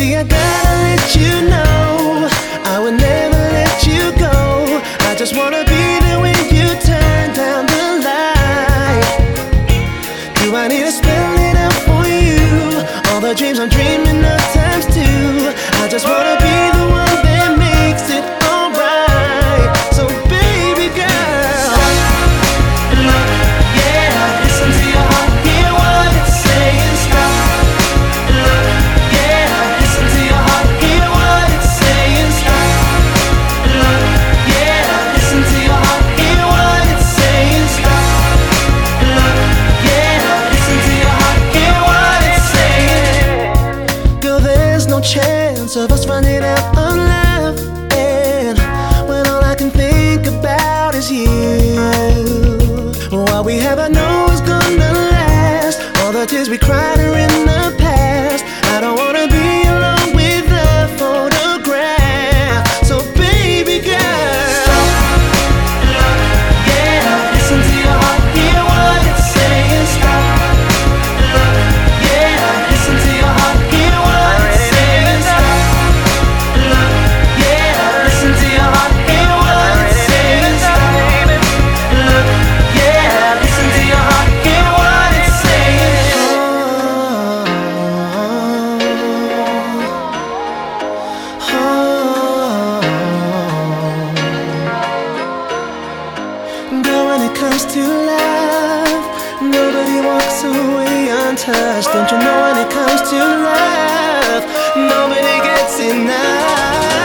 see, I gotta let you know I would never let you go. I just wanna be there when you turn down the light. Do I need to spell it out for you? All the dreams I'm dreaming of times two. I just wanna be the chance of us running out of love. And when all I can think about is you. What we have, I know is gonna last. All the tears we cried are in the past. I don't wanna be Girl, when it comes to love, nobody walks away untouched. Don't you know when it comes to love, nobody gets enough.